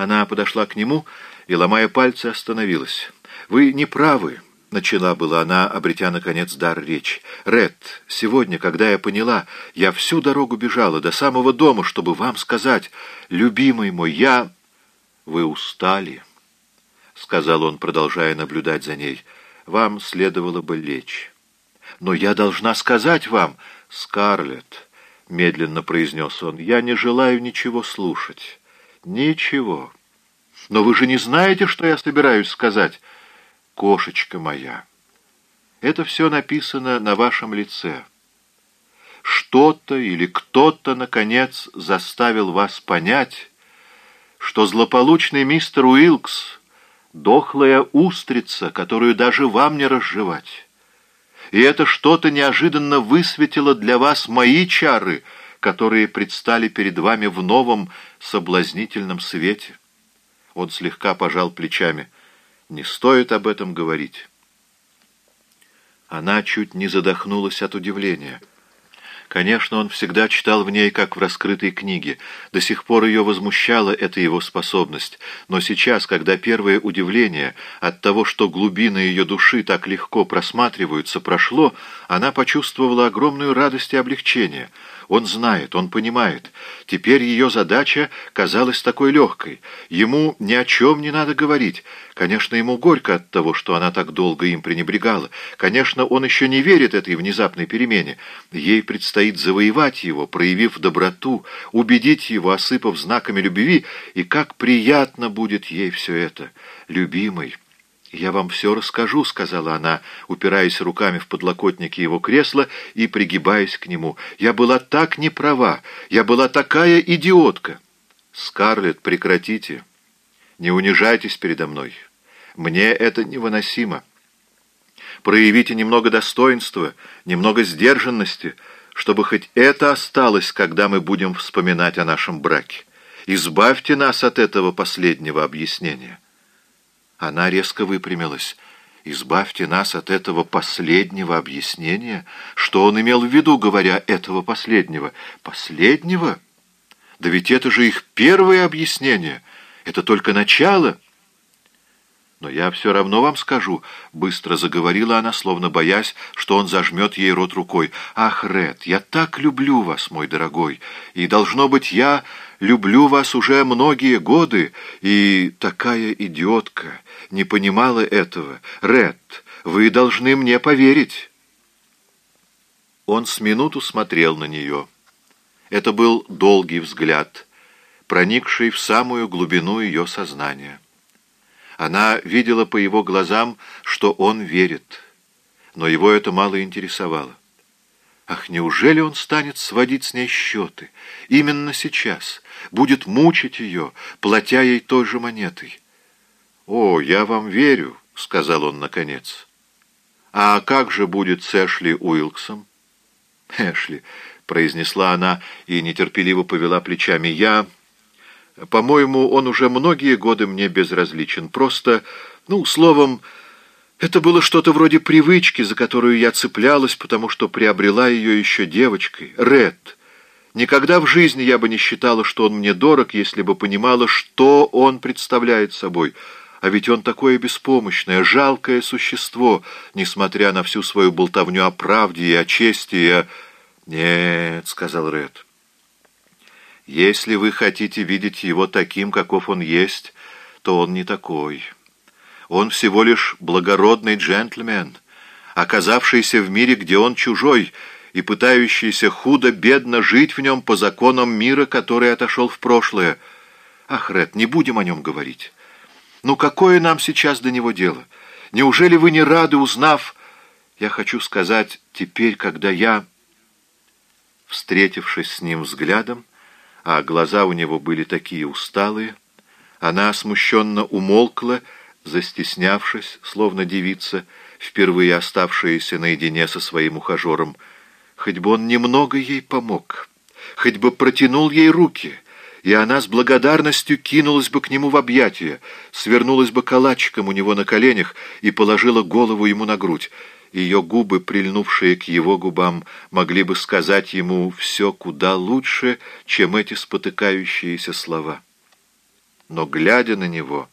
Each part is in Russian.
Она подошла к нему и, ломая пальцы, остановилась. «Вы не правы», — начала была она, обретя, наконец, дар речи. «Ред, сегодня, когда я поняла, я всю дорогу бежала до самого дома, чтобы вам сказать, любимый мой, я...» «Вы устали», — сказал он, продолжая наблюдать за ней. «Вам следовало бы лечь». «Но я должна сказать вам, Скарлетт», — медленно произнес он, — «я не желаю ничего слушать». «Ничего. Но вы же не знаете, что я собираюсь сказать, кошечка моя. Это все написано на вашем лице. Что-то или кто-то, наконец, заставил вас понять, что злополучный мистер Уилкс — дохлая устрица, которую даже вам не разжевать. И это что-то неожиданно высветило для вас мои чары — которые предстали перед вами в новом соблазнительном свете. Он слегка пожал плечами. Не стоит об этом говорить. Она чуть не задохнулась от удивления. Конечно, он всегда читал в ней, как в раскрытой книге. До сих пор ее возмущала эта его способность. Но сейчас, когда первое удивление от того, что глубины ее души так легко просматриваются, прошло, она почувствовала огромную радость и облегчение — он знает, он понимает. Теперь ее задача казалась такой легкой. Ему ни о чем не надо говорить. Конечно, ему горько от того, что она так долго им пренебрегала. Конечно, он еще не верит этой внезапной перемене. Ей предстоит завоевать его, проявив доброту, убедить его, осыпав знаками любви, и как приятно будет ей все это. Любимый, «Я вам все расскажу», — сказала она, упираясь руками в подлокотники его кресла и пригибаясь к нему. «Я была так неправа, я была такая идиотка». «Скарлетт, прекратите. Не унижайтесь передо мной. Мне это невыносимо. Проявите немного достоинства, немного сдержанности, чтобы хоть это осталось, когда мы будем вспоминать о нашем браке. Избавьте нас от этого последнего объяснения». Она резко выпрямилась. «Избавьте нас от этого последнего объяснения. Что он имел в виду, говоря этого последнего? Последнего? Да ведь это же их первое объяснение. Это только начало». «Но я все равно вам скажу», — быстро заговорила она, словно боясь, что он зажмет ей рот рукой. «Ах, Ред, я так люблю вас, мой дорогой, и, должно быть, я люблю вас уже многие годы, и такая идиотка не понимала этого. Ред, вы должны мне поверить». Он с минуту смотрел на нее. Это был долгий взгляд, проникший в самую глубину ее сознания. Она видела по его глазам, что он верит, но его это мало интересовало. Ах, неужели он станет сводить с ней счеты? Именно сейчас. Будет мучить ее, платя ей той же монетой. «О, я вам верю», — сказал он наконец. «А как же будет с Эшли Уилксом?» «Эшли», — произнесла она и нетерпеливо повела плечами, — «я...» По-моему, он уже многие годы мне безразличен. Просто, ну, словом, это было что-то вроде привычки, за которую я цеплялась, потому что приобрела ее еще девочкой. Ред. Никогда в жизни я бы не считала, что он мне дорог, если бы понимала, что он представляет собой. А ведь он такое беспомощное, жалкое существо, несмотря на всю свою болтовню о правде и о чести, и о... «Нет», — сказал Ред, — если вы хотите видеть его таким, каков он есть, то он не такой. Он всего лишь благородный джентльмен, оказавшийся в мире, где он чужой, и пытающийся худо-бедно жить в нем по законам мира, который отошел в прошлое. Ах, Ред, не будем о нем говорить. Ну, какое нам сейчас до него дело? Неужели вы не рады, узнав... Я хочу сказать, теперь, когда я, встретившись с ним взглядом, а глаза у него были такие усталые. Она смущенно умолкла, застеснявшись, словно девица, впервые оставшаяся наедине со своим ухажером. Хоть бы он немного ей помог, хоть бы протянул ей руки, и она с благодарностью кинулась бы к нему в объятия, свернулась бы калачиком у него на коленях и положила голову ему на грудь. Ее губы, прильнувшие к его губам, могли бы сказать ему все куда лучше, чем эти спотыкающиеся слова. но, глядя на него,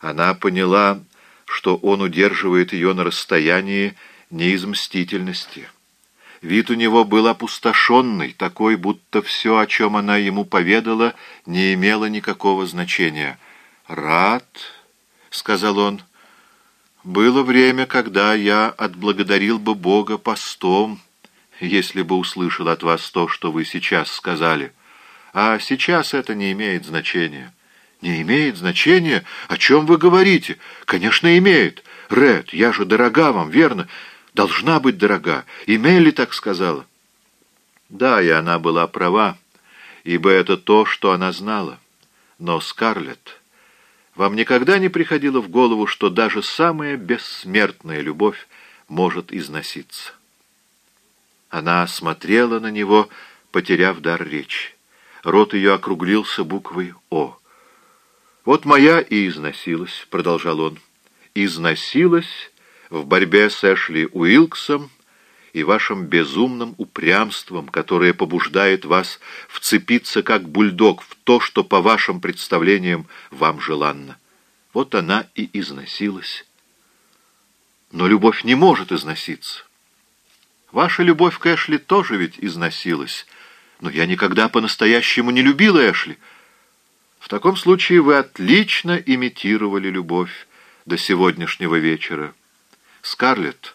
она поняла, что он удерживает ее на расстоянии не из мстительности. Вид у него был опустошенный, такой, будто все, о чем она ему поведала, не имело никакого значения. «Рад», — сказал он, — «было время, когда я отблагодарил бы Бога постом, если бы услышал от вас то, что вы сейчас сказали. А сейчас это не имеет значения». «Не имеет значения? О чем вы говорите?» «Конечно, имеет. Ред, я же дорога вам, верно?» «Должна быть дорога. И Мелли так сказала». Да, и она была права, ибо это то, что она знала. Но, Скарлетт, вам никогда не приходило в голову, что даже самая бессмертная любовь может износиться? Она смотрела на него, потеряв дар речи. Рот ее округлился буквой «О». «Вот моя и износилась», — продолжал он. «Износилась в борьбе с Эшли Уилксом и вашим безумным упрямством, которое побуждает вас вцепиться как бульдог в то, что, по вашим представлениям, вам желанно. Вот она и износилась. Но любовь не может износиться. Ваша любовь к Эшли тоже ведь износилась, но я никогда по-настоящему не любила Эшли». В таком случае вы отлично имитировали любовь до сегодняшнего вечера. Скарлетт,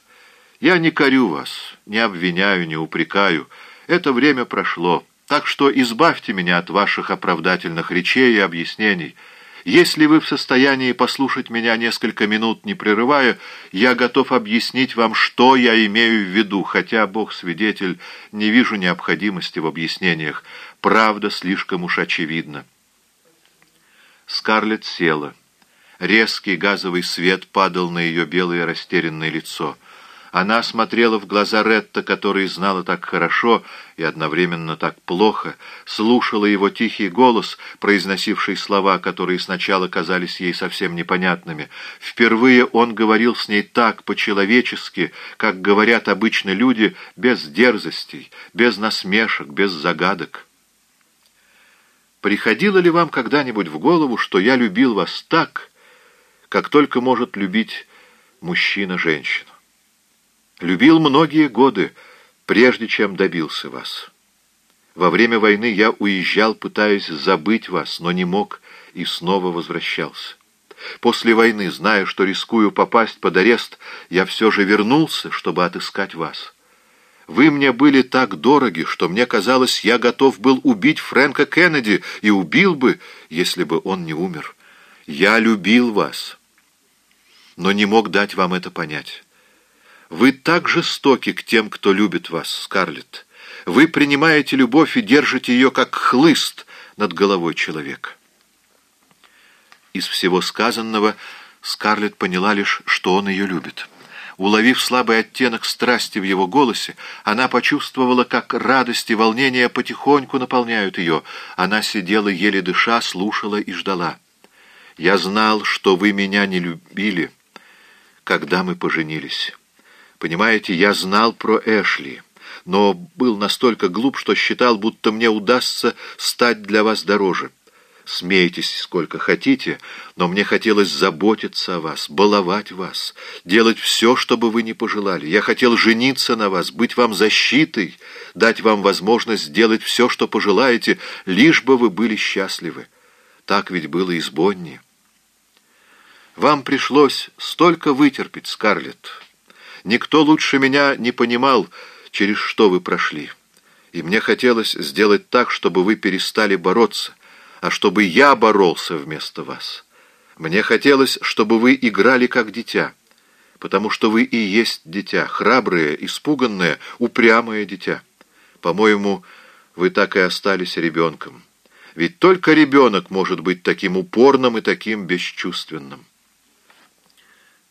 я не корю вас, не обвиняю, не упрекаю. Это время прошло, так что избавьте меня от ваших оправдательных речей и объяснений. Если вы в состоянии послушать меня несколько минут, не прерывая, я готов объяснить вам, что я имею в виду, хотя, Бог свидетель, не вижу необходимости в объяснениях. Правда слишком уж очевидна. Скарлетт села. Резкий газовый свет падал на ее белое растерянное лицо. Она смотрела в глаза Ретта, который знала так хорошо и одновременно так плохо, слушала его тихий голос, произносивший слова, которые сначала казались ей совсем непонятными. Впервые он говорил с ней так по-человечески, как говорят обычно люди, без дерзостей, без насмешек, без загадок. Приходило ли вам когда-нибудь в голову, что я любил вас так, как только может любить мужчина женщину? Любил многие годы, прежде чем добился вас. Во время войны я уезжал, пытаясь забыть вас, но не мог и снова возвращался. После войны, зная, что рискую попасть под арест, я все же вернулся, чтобы отыскать вас. Вы мне были так дороги, что мне казалось, я готов был убить Фрэнка Кеннеди и убил бы, если бы он не умер. Я любил вас, но не мог дать вам это понять. Вы так жестоки к тем, кто любит вас, Скарлетт. Вы принимаете любовь и держите ее как хлыст над головой человека. Из всего сказанного Скарлетт поняла лишь, что он ее любит. Уловив слабый оттенок страсти в его голосе, она почувствовала, как радость и волнение потихоньку наполняют ее. Она сидела, еле дыша, слушала и ждала. «Я знал, что вы меня не любили, когда мы поженились. Понимаете, я знал про Эшли» но был настолько глуп, что считал, будто мне удастся стать для вас дороже. Смейтесь сколько хотите, но мне хотелось заботиться о вас, баловать вас, делать все, чтобы вы не пожелали. Я хотел жениться на вас, быть вам защитой, дать вам возможность сделать все, что пожелаете, лишь бы вы были счастливы. Так ведь было и с Бонни. Вам пришлось столько вытерпеть, Скарлетт. Никто лучше меня не понимал, через что вы прошли. И мне хотелось сделать так, чтобы вы перестали бороться, а чтобы я боролся вместо вас. Мне хотелось, чтобы вы играли как дитя, потому что вы и есть дитя, храброе, испуганное, упрямое дитя. По-моему, вы так и остались ребенком. Ведь только ребенок может быть таким упорным и таким бесчувственным.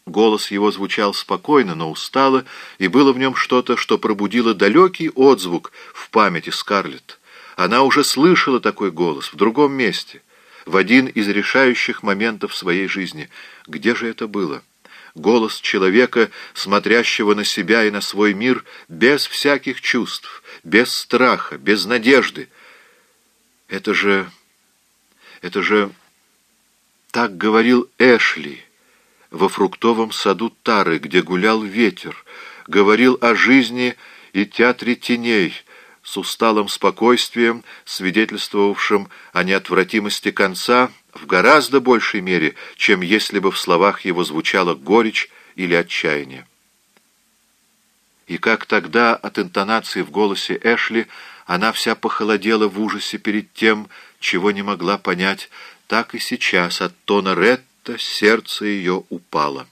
Голос его звучал спокойно, но устало, и было в нем что-то, что пробудило далекий отзвук в памяти Скарлетт. Она уже слышала такой голос в другом месте, в один из решающих моментов своей жизни. Где же это было? Голос человека, смотрящего на себя и на свой мир без всяких чувств, без страха, без надежды. Это же... это же... Так говорил Эшли во фруктовом саду Тары, где гулял ветер, говорил о жизни и театре теней, с усталым спокойствием, свидетельствовавшим о неотвратимости конца в гораздо большей мере, чем если бы в словах его звучала горечь или отчаяние. И как тогда от интонации в голосе Эшли она вся похолодела в ужасе перед тем, чего не могла понять, так и сейчас от тона Ретта сердце ее упало.